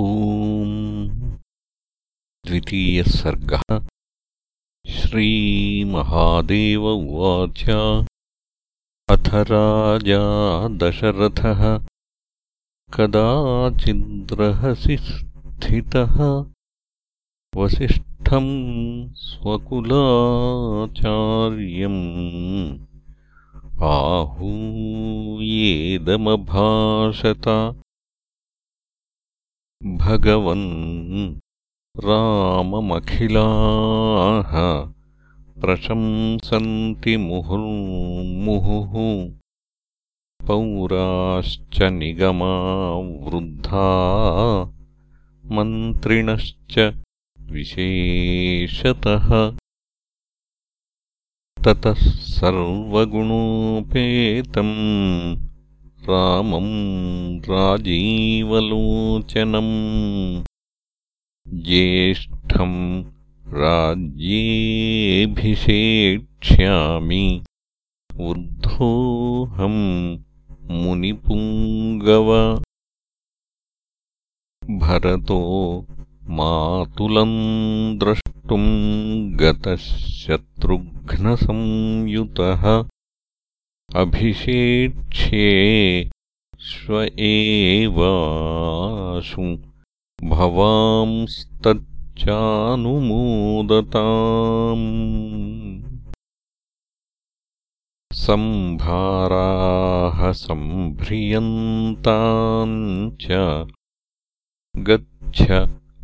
ॐ द्वितीयः सर्गः श्रीमहादेव उवाच। अथ राजा दशरथः कदाचिद्रहसि स्थितः वसिष्ठम् स्वकुलाचार्यम्। आहूयेदमभाषत भगवन् राममखिलाः प्रशंसन्ति मुहुर्मुहुः। पौराश्च निगमा वृद्धा मन्त्रिणश्च विशेषतः। ततः सर्वगुणोपेतम् रामम् राजीवलोचनम् ज्येष्ठम् राज्येऽभिषेक्ष्यामि। वृद्धोऽहम् मुनिपुङ्गव। भरतो मातुलम् द्रष्टुम् गतः शत्रुघ्नसंयुतः अभिषेक्ष्ये श्व एवाशु भवांस्तच्चानुमोदताम्। सम्भाराः सम्भ्रियन्ताम् च गच्छ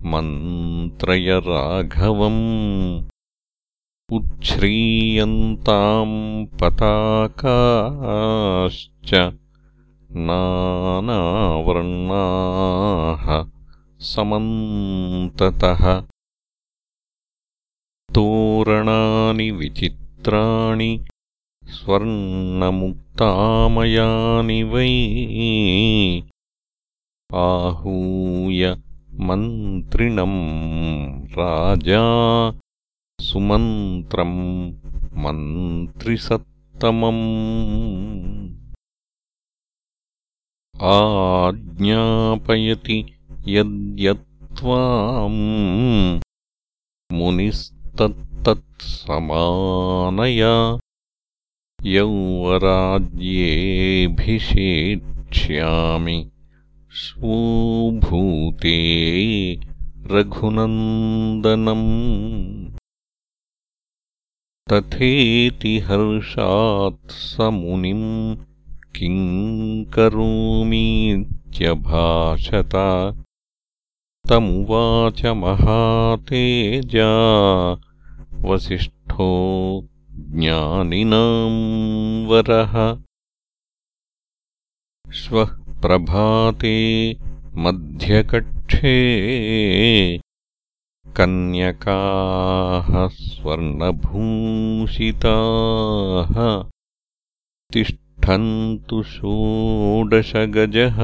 मन्त्रय राघवम् उच्छ्रीयन्ताम् पताकाश्च नानावर्णाः समन्ततः। तोरणानि विचित्राणि स्वर्णमुक्तामयानि वै। आहूय मन्त्रिणम् राजा सुमन्त्रम् मन्त्रिसत्तमम्। आज्ञापयति यद्यत्त्वाम्। मुनिस्तत्तत्समानया यौवराज्येऽभिषेक्ष्यामि स्वूभूते रघुनन्दनम् तथेति हर्षात् स मुनिम् किम् करोमीत्यभाषत। तमुवाच महातेजा वसिष्ठो ज्ञानिनाम् वरः। श्वः प्रभाते मध्यकक्षे कन्यकाः स्वर्णभूषिताः तिष्ठन्तु षोडशगजः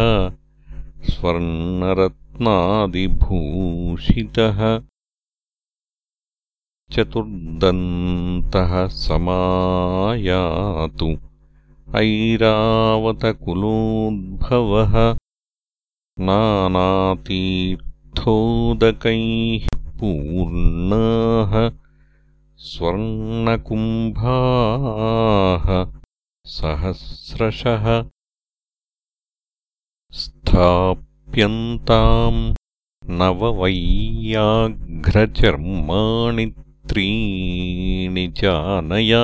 स्वर्णरत्नादिभूषितः चतुर्दन्तः समायातु ऐरावतकुलोद्भवः नानातीर्थोदकैः पूर्णाः स्वर्णकुम्भाः सहस्रशः स्थाप्यन्ताम् नववैयाघ्रचर्माणि त्रीणि चानया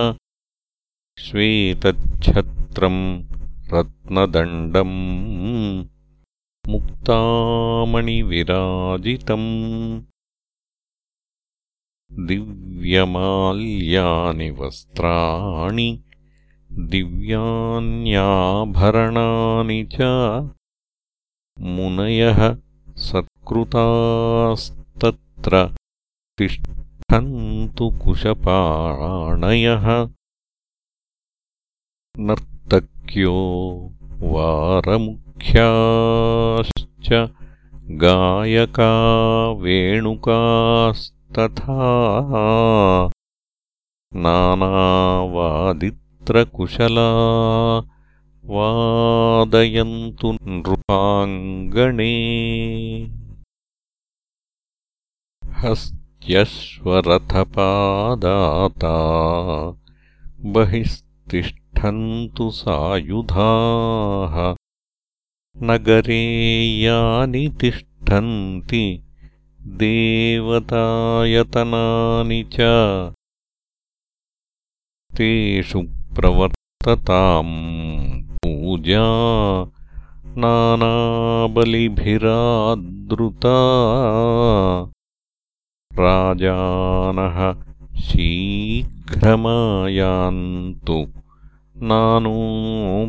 श्वेतच्छत्रम् रत्नदण्डम् मुक्तामणिविराजितम् दिव्यमाल्यानि वस्त्राणि दिव्यान्याभरणानि च मुनयः सत्कृतास्तत्र तिष्ठन्तु कुशपाणयः नर्तक्यो वारमुख्याश्च गायका वेणुकास्त तथा नानावादित्रकुशला वादयन्तु नृपाङ्गणे। हस्त्यश्वरथपादाता बहिस्तिष्ठन्तु सायुधाः। नगरे यानि तिष्ठन्ति देवतायतनानि च तेषु प्रवर्तताम् पूजा नानाबलिभिरादृता राजानः शीघ्रमायान्तु नानोपायनपाणयः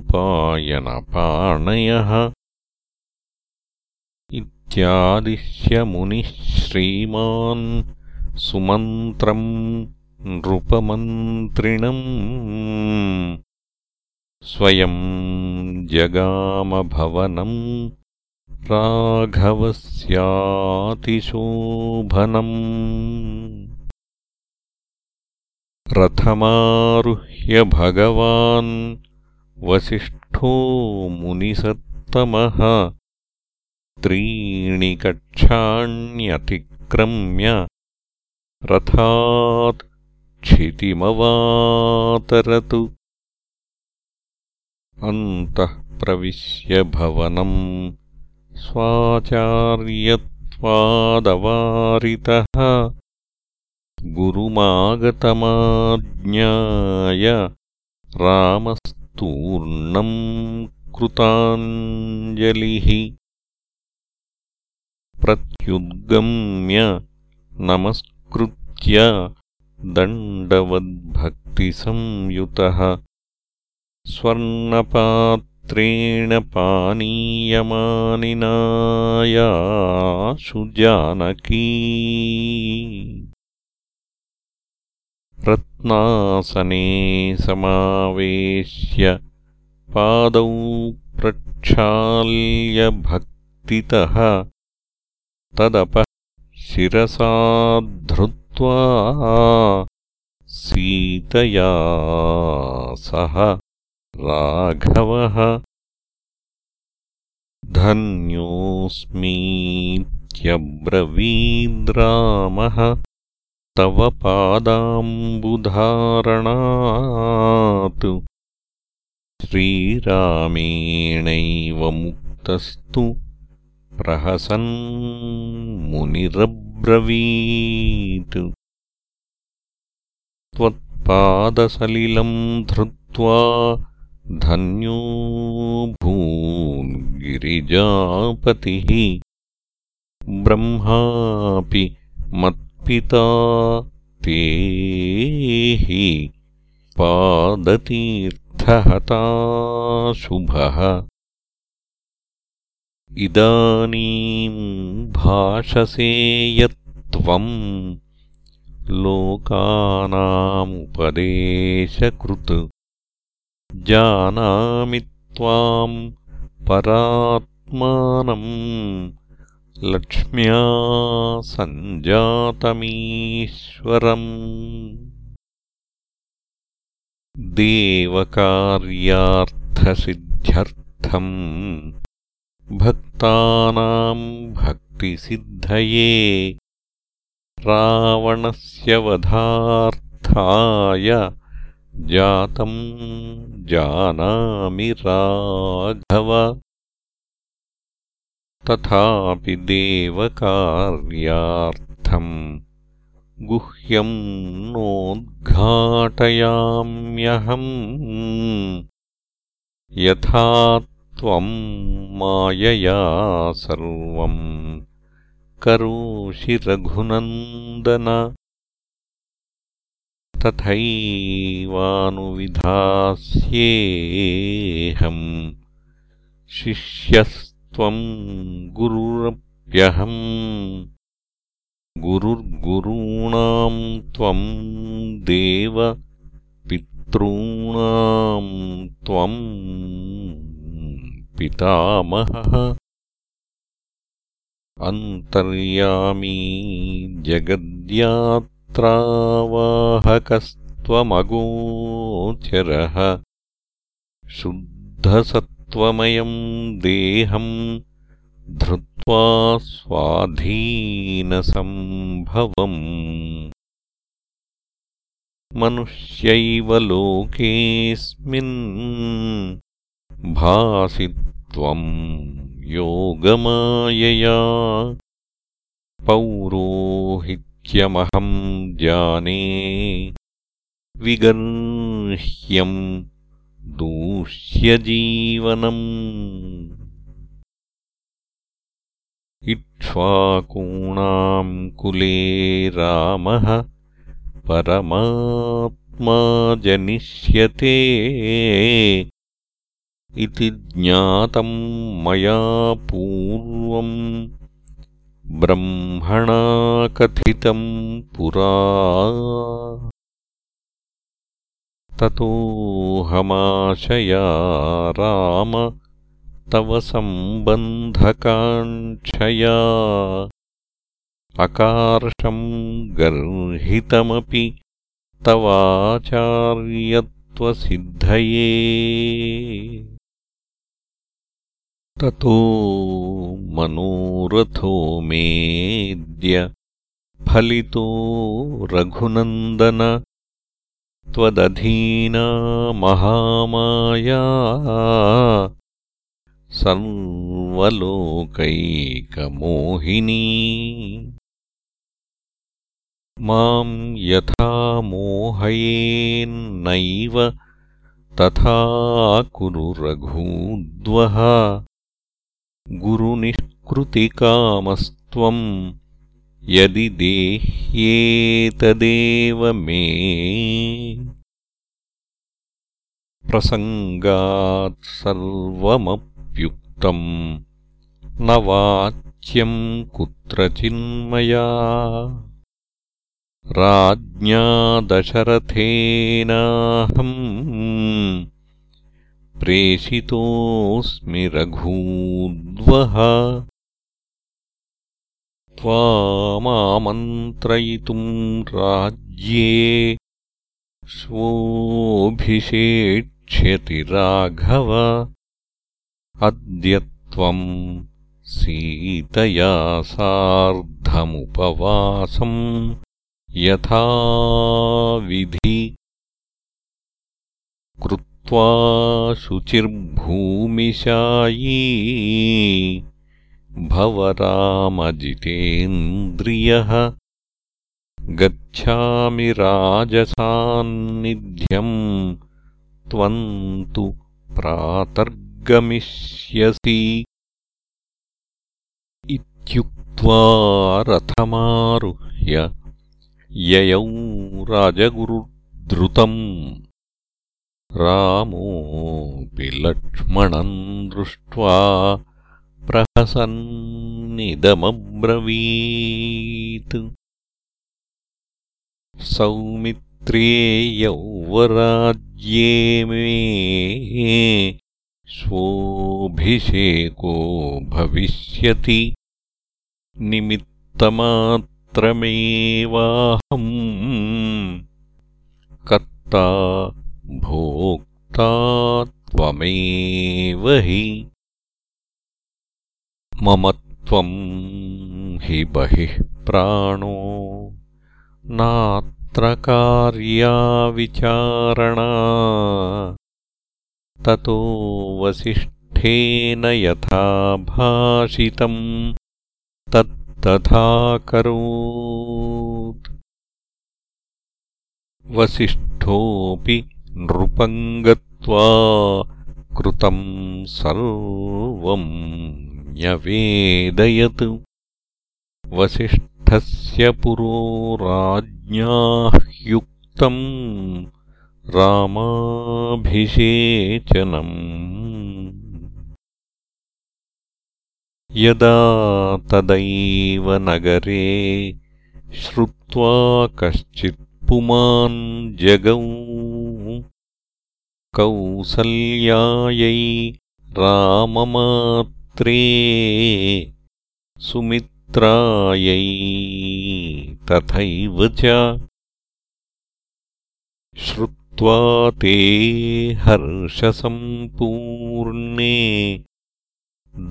मुनिः श्रीमान् सुमन्त्रम् नृपमन्त्रिणम् स्वयम् जगामभवनम् राघवस्यातिशोभनम् रथमारुह्य भगवान् वसिष्ठो मुनिसत्तमः त्रीणि कक्षाण्यतिक्रम्य रथात् क्षितिमवातरतु। अन्तः प्रविश्य भवनम् स्वाचार्यत्वादवारितः। गुरुमागतमाज्ञाय रामस्तूर्णम् कृताञ्जलिः प्रत्युद्गम्य नमस्कृत्य दण्डवद्भक्तिसंयुतः स्वर्णपात्रेण पानीयमानिनायाशु जानकी। रत्नासने समावेश्य पादौ प्रक्षाल्यभक्तितः तदपः सीतया सह राघवः धन्योऽस्मीत्यब्रवीद्रामः तव पादाम्बुधारणात् श्रीरामेणैव मुक्तस्तु प्रहसन् मुनिरब्रवीत्। त्वत्पादसलिलम् धृत्वा धन्यो भून्गिरिजापतिः ब्रह्मापि मत्पिता ते हि पादतीर्थहताशुभः इदानीम् भाषसे यत्त्वम् लोकानामुपदेशकृत्। जानामि त्वाम् परात्मानम् लक्ष्म्या सञ्जातमीश्वरम्। देवकार्यार्थसिद्ध्यर्थम् भक्तानाम् भक्तिसिद्धये रावणस्य वधार्थाय जातम् जानामि राघव। तथापि देवकार्यार्थम् गुह्यम् नोद्घाटयाम्यहम्। यथा त्वम् मायया सर्वम् करोषि रघुनन्दन। तथैवानुविधास्येऽहम्। शिष्यस्त्वम् गुरुरप्यहम्। गुरुर्गुरूणाम् त्वम् देव पितॄणाम् त्वम् पितामहः। अन्तर्यामी जगद्यात्रावाहकस्त्वमगोचरः शुद्धसत्त्वमयम् देहम् धृत्वा स्वाधीनसम्भवम्। मनुष्यैव लोकेऽस्मिन् भासि त्वम् योगमायया। पौरोहित्यमहम् जाने विगर्ह्यम् दूष्यजीवनम्। इक्ष्वाकूणाम् कुले रामः परमात्मा जनिष्यते इति ज्ञातम् मया पूर्वम् ब्रह्मणा कथितम् पुरा ततोऽहमाशया राम तव सम्बन्धकाङ्क्षया अकार्षम् गर्हितमपि तवाचार्यत्वसिद्धये ततो मनोरथो मेद्य फलितो रघुनन्दन त्वदधीना महामाया सर्वलोकैकमोहिनी। माम् यथा मोहयेन्नैव तथा कुरु रघूद्वः गुरुनिष्कृतिकामस्त्वम्। यदि देह्येतदेव मे। प्रसङ्गात् सर्वमप्युक्तम्। न वाच्यम् कुत्रचिन्मया राज्ञा दशरथेनाहम् प्रेषितोऽस्मि रघूद्वः। त्वामामन्त्रयितुम् राज्ये स्वोऽभिषेक्ष्यति राघव। अद्य त्वम् सीतया सार्धमुपवासम् यथाविधि कृत्वा शुचिर्भूमिशायी भवरामजितेन्द्रियः। गच्छामि राजसान्निध्यम् त्वम् तु प्रातर्गमिष्यसि। इत्युक्त्वा रथमारुह्य ययौ राजगुरुद्रुतम् रामोऽपि लक्ष्मणम् दृष्ट्वा प्रहसन्निदमब्रवीत्। सौमित्रे यौवराज्ये मे स्वोऽभिषेको भविष्यति। निमित्तमात्रमेवाहम्। कर्ता भोक्ता त्वमेव हि मम त्वम् हि बहिः प्राणो नात्र कार्याविचारणा ततो वसिष्ठेन यथा भाषितम् तत्तथाकरोत् वसिष्ठोऽपि नृपम् गत्वा कृतम् सर्वम् न्यवेदयत्। वसिष्ठस्य पुरो राज्ञाः युक्तम् रामाभिषेचनम्। यदा तदैव नगरे श्रुत्वा कश्चित् पुमान् जगौ कौसल्यायै राममात् सुमित्रायै तथैव च श्रुत्वा ते हर्षसम्पूर्णे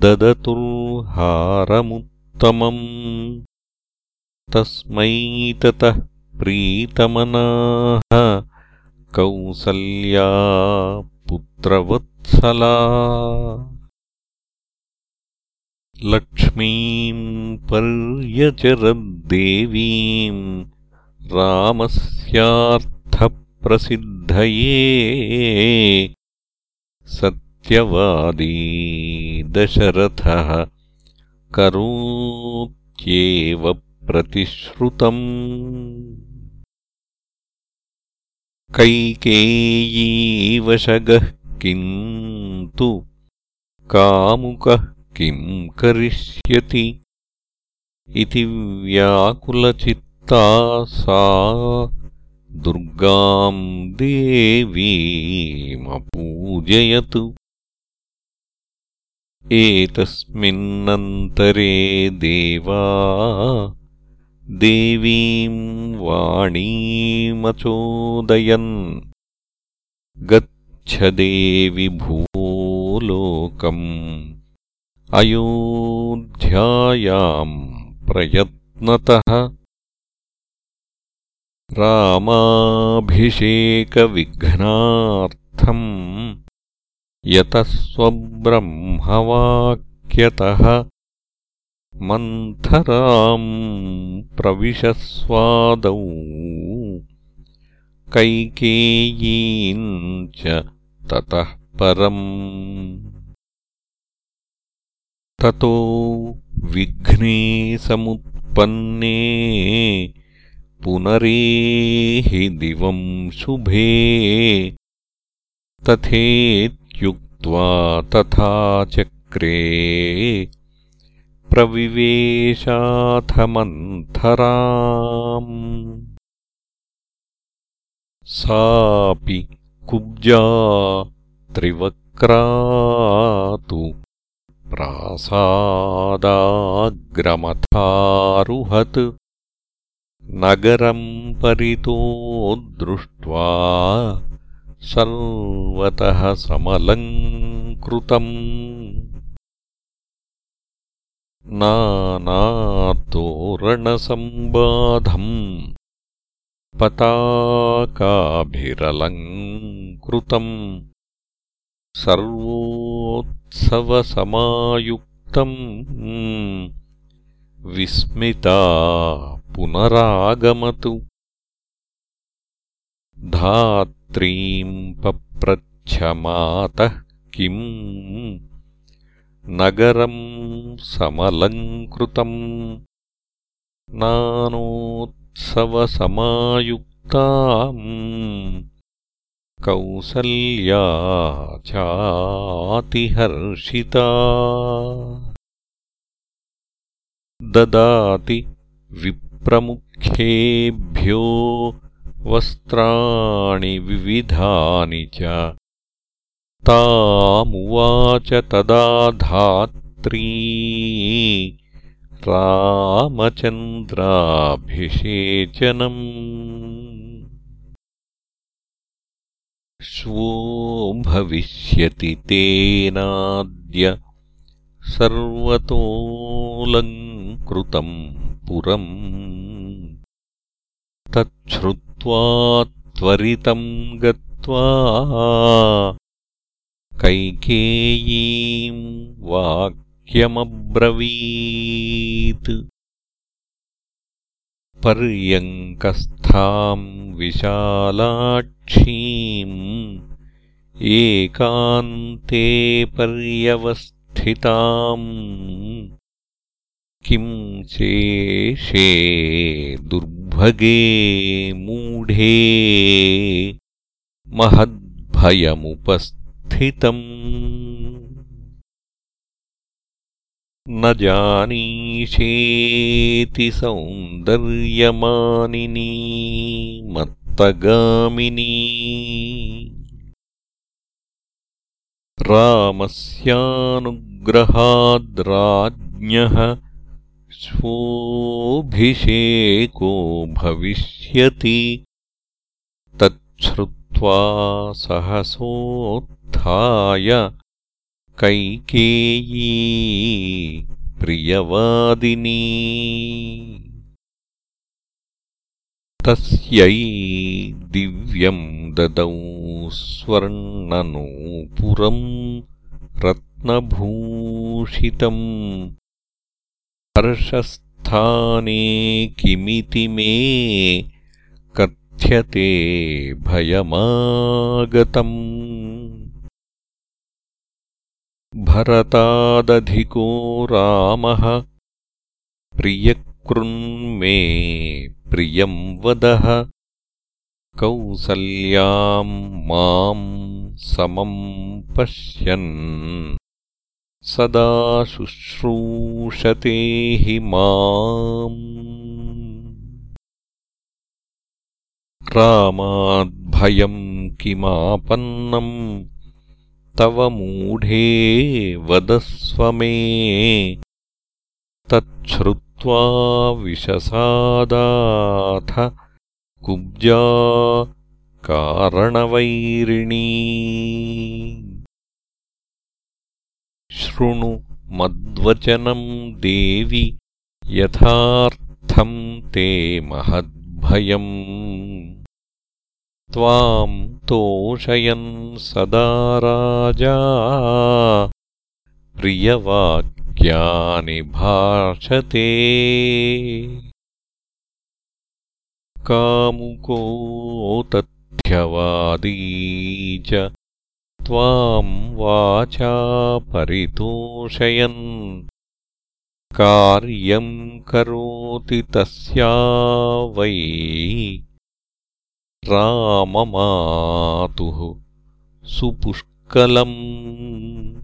ददतुर्हारमुत्तमम् तस्मै ततः प्रीतमनाः कौसल्या पुत्रवत्सला। लक्ष्मीम् पर्यचरद्देवीम् रामस्यार्थप्रसिद्धये। सत्यवादी दशरथः करोत्येव प्रतिश्रुतम् कैकेयीवशगः किन्तु कामुकः किम् करिष्यति? इति व्याकुलचित्ता सा दुर्गाम् देवीमपूजयतु। एतस्मिन्नन्तरे देवा देवीम् वाणीमचोदयन् गच्छ देवि भूलोकम् अयोध्यायाम् प्रयत्नतः। रामाभिषेकविघ्नार्थम्। यतः स्वब्रह्मवाक्यतः मन्थराम् प्रविशस्वादौ। कैकेयीम् च ततः परम्। ततो विघ्ने समुत्पन्ने पुनरेहि दिवम् शुभे। तथेत्युक्त्वा तथा चक्रे प्रविवेशाथमन्थराम् सापि कुब्जा त्रिवक्रातु प्रासादाग्रमथारुहत्। नगरम् परितो दृष्ट्वा सर्वतः समलङ्कृतम् नानातोरणसम्बाधम् पताकाभिरलङ्कृतम् सर्वोत्सवसमायुक्तम् विस्मिता पुनरागमतु। धात्रीम् पप्रच्छमातः किम् नगरम् समलङ्कृतम् नानोत्सवसमायुक्ताम् कौसल्या चातिहर्षिता ददाति विप्रमुख्येभ्यो वस्त्राणि विविधानि च तामुवाच तदा धात्री। रामचन्द्राभिषेचनम्। श्वो भविष्यति तेनाद्य सर्वतोऽलङ्कृतम् पुरम्। तच्छ्रुत्वा त्वरितम् गत्वा कैकेयीम् वाक्यमब्रवीत्। पर्यङ्कस्थाम् विशालाक्षीम् एकान्ते पर्यवस्थिताम्। किम् शेषे दुर्भगे मूढे महद्भयमुपस्थितम् न जानीषेति सौन्दर्यमानिनी मत्तगामिनी। रामस्यानुग्रहाद्राज्ञः स्वोऽभिषेको भविष्यति। तच्छ्रुत्वा सहसोत्थाय कैकेयी प्रियवादिनी। तस्यै दिव्यम् ददौ स्वर्णनूपुरम् रत्नभूषितम् हर्षस्थाने किमिति मे कथ्यते भयमागतम् भरतादधिको रामः। प्रियकृन्मे प्रियं वदः। कौसल्याम् माम् समम् पश्यन्। सदा शुश्रूषते हि माम्। रामाद्भयम् किमापन्नम् तव मूढे वदस्व मे। तच्छ्रुत्वा विशसादाथ कुब्जा कारणवैरिणी। शृणु मद्वचनम् देवि यथार्थम् ते महद्भयम् त्वाम् तोषयन् सदा राजा। प्रियवाक्यानि भाषते। कामुको तथ्यवादी च त्वाम् वाचा परितोषयन्। कार्यम् करोति तस्या वै राममातुः सुपुष्कलम्।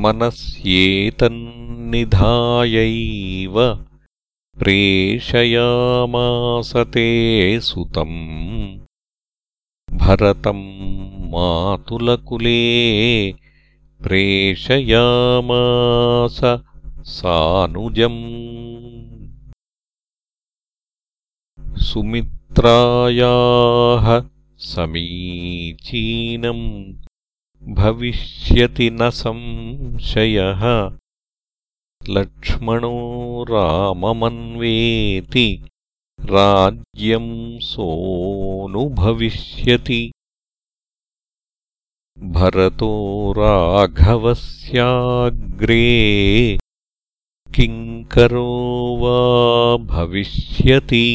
मनस्येतन्निधायैव प्रेषयामास ते सुतम्। भरतम् मातुलकुले प्रेषयामास सानुजम् सुमित्रायाः समीचीनम् भविष्यति न संशयः। लक्ष्मणो राममन्वेति राज्यम् सोऽनुभविष्यति भरतो राघवस्याग्रे किङ्करो वा भविष्यति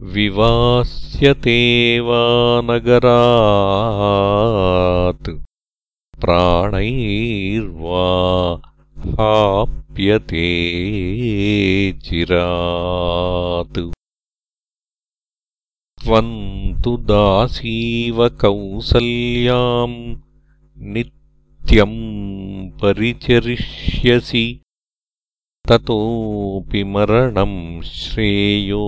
विवास्यते वा नगरात् प्राणैर्वा हाप्यते चिरात् त्वम् तु दासीव कौसल्याम् नित्यम् परिचरिष्यसि ततोऽपि मरणम् श्रेयो।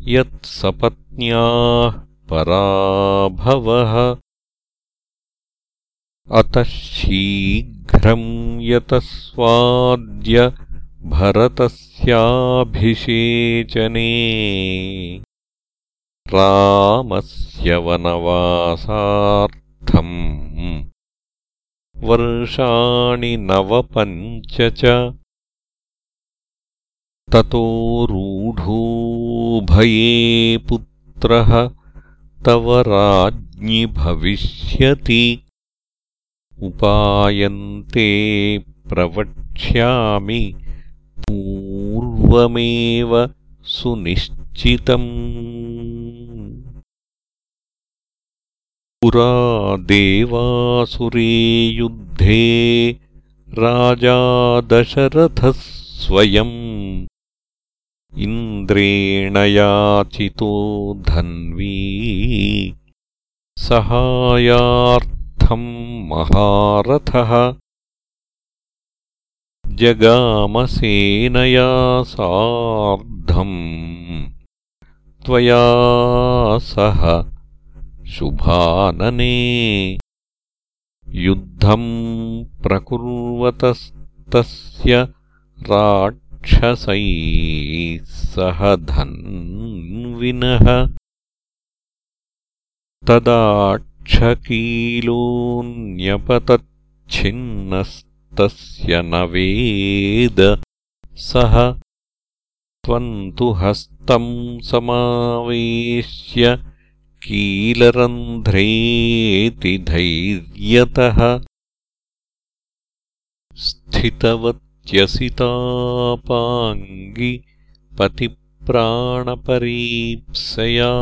यत्सपत्न्याः पराभवः। अतः शीघ्रम् यतस्वाद्य भरतस्याभिषेचने। रामस्य वनवासार्थम् वर्षाणि नवपञ्च च ततो रूढोभये पुत्रः तव राज्ञि भविष्यति। उपायन्ते प्रवक्ष्यामि पूर्वमेव सुनिश्चितम् पुरा देवासुरे युद्धे राजा दशरथः स्वयम्। इन्द्रेण याचितो धन्वी। सहायार्थम् महारथः। जगामसेनया सार्धम्। त्वया सह शुभानने। युद्धम् प्रकुर्वतस्तस्य राक्षसैः सह धन्विनः। तदा वृक्षकीलोऽन्यपतच्छिन्नस्तस्य न वेद। सः त्वम् तु हस्तम् समावेश्य कीलरन्ध्रेति धैर्यतः स्थितवत्यसितापाङ्गि पतिप्राणपरीप्सया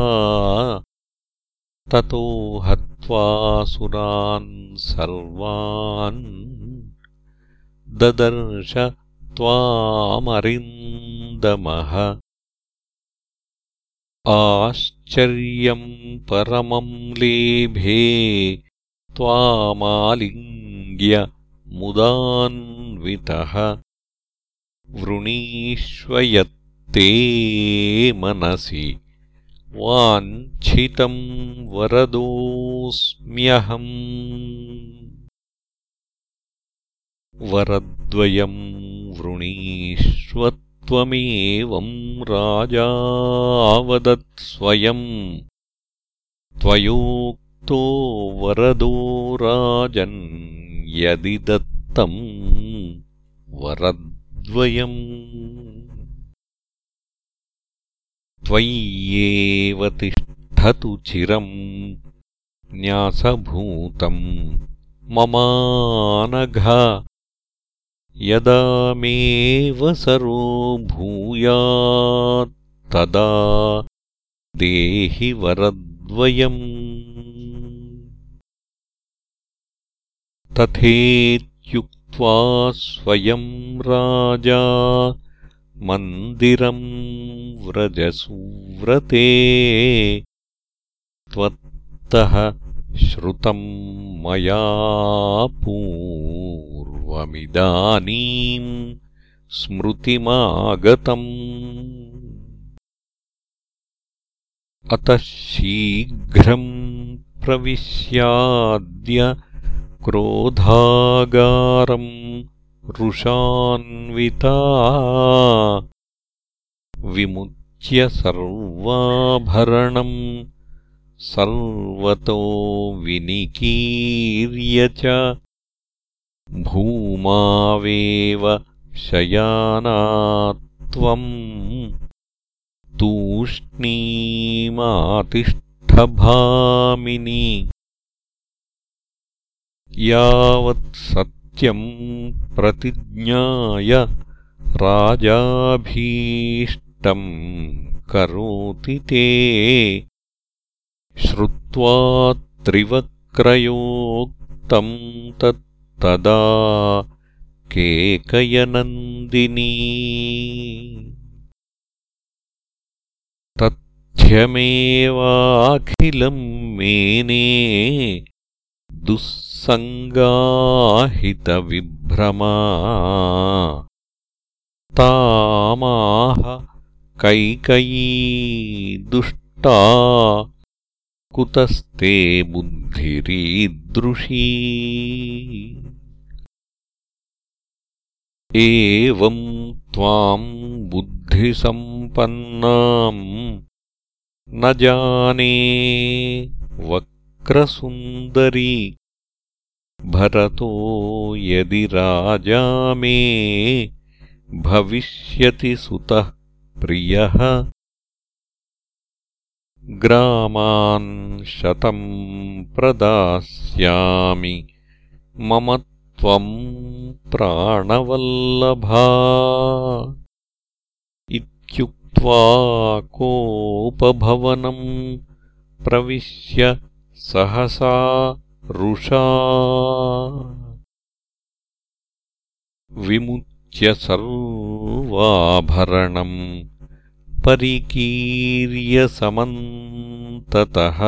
ततो हत्वासुरान् सर्वान् ददर्श त्वामरिन्दमः आश्चर्यम् परमम् लेभे त्वामालिङ्ग्य मुदान्वितः वृणीष्वयत्ते मनसि वाञ्छितम् वरदोऽस्म्यहम्। वरद्वयम् वृणीष्वत्वमेवम् राजावदत्स्वयम् त्वयोक्तो वरदो राजन् यदि दत्तम् वरद्वयम्। त्वय्येव तिष्ठतु चिरम् न्यासभूतम् ममानघ यदा मेऽवसरो भूयात्तदा देहि वरद्वयम्। तथेत्युक्त्वा स्वयं राजा मन्दिरम् व्रजसुव्रते। त्वत्तः श्रुतम् मया पूर्वमिदानीम् स्मृतिमागतम् अतः शीघ्रम् प्रविश्याद्य क्रोधागारम् रुषान्विता विमुच्य सर्वाभरणम् सर्वतो विनिकीर्य च भूमावेव शयानात्वम् तूष्णीमातिष्ठभामिनि। यावत्सत्यम् प्रतिज्ञाय राजाभीष्टम् करोति ते। श्रुत्वा त्रिवक्रयोक्तम् तत्तदा केकयनन्दिनी। तथ्यमेवाखिलम् मेने दुःसङ्गाहितविभ्रमा। तामाह कैकयी दुष्टा कुतस्ते बुद्धिरीदृशी एवम् त्वाम् बुद्धिसम्पन्नाम् न जाने वक्रसुन्दरी। भरतो यदि राजा मे भविष्यति सुतः प्रियः। ग्रामान् शतम् प्रदास्यामि मम त्वम् प्राणवल्लभा। इत्युक्त्वा कोपभवनम् प्रविश्य सहसा रुषा विमुच्य सर्वाभरणम् परिकीर्यसमन्ततः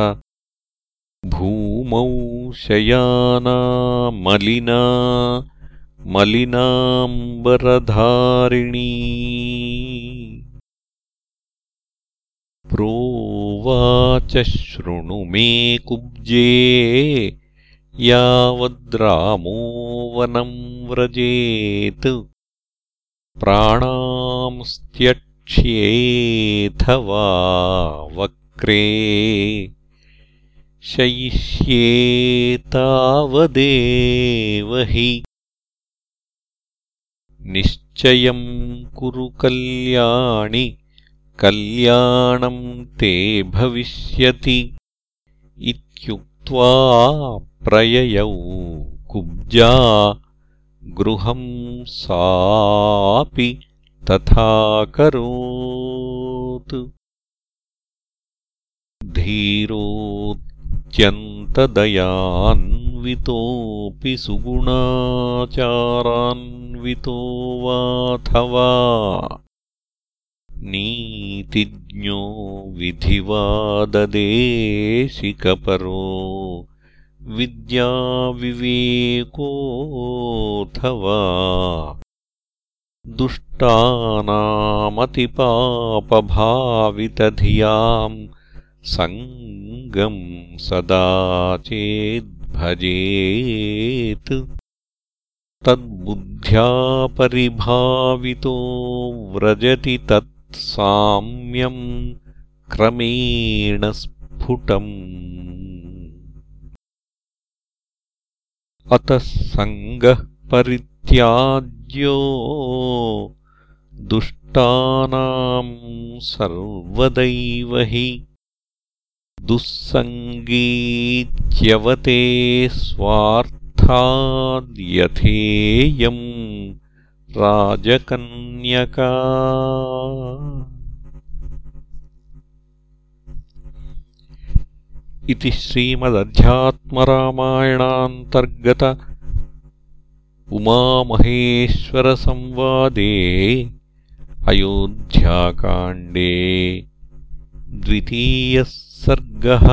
भूमौ शयाना मलिना मलिनाम्बरधारिणी। प्रोवाच शृणु मे कुब्जे यावद्रामो वनम् व्रजेत्। प्राणांस्त्यक्ष्येऽथ वा वक्रे शयिष्येतावदेव हि निश्चयम् कुरु कल्याणि कल्याणम् ते भविष्यति। इत्युक्त्वा प्रययौ कुब्जा गृहम् सापि तथाकरोत् धीरोऽत्यन्तदयान्वितोऽपि सुगुणाचारान्वितो वाथवा नीतिज्ञो विधिवाददेशिकपरो विद्याविवेकोऽथवा दुष्टानामतिपापभावितधियाम् सङ्गम् सदा चेद्भजेत्। तद्बुद्ध्या परिभावितो व्रजति तत्साम्यम् क्रमेण स्फुटम्। अतः सङ्गः परित्याज्यो दुष्टानाम् सर्वदैव हि दुःसङ्गीत्यवते स्वार्थाद्यथेयम् राजकन्यका। इति श्रीमदध्यात्मरामायणान्तर्गत उमामहेश्वरसंवादे अयोध्याकाण्डे द्वितीयः सर्गः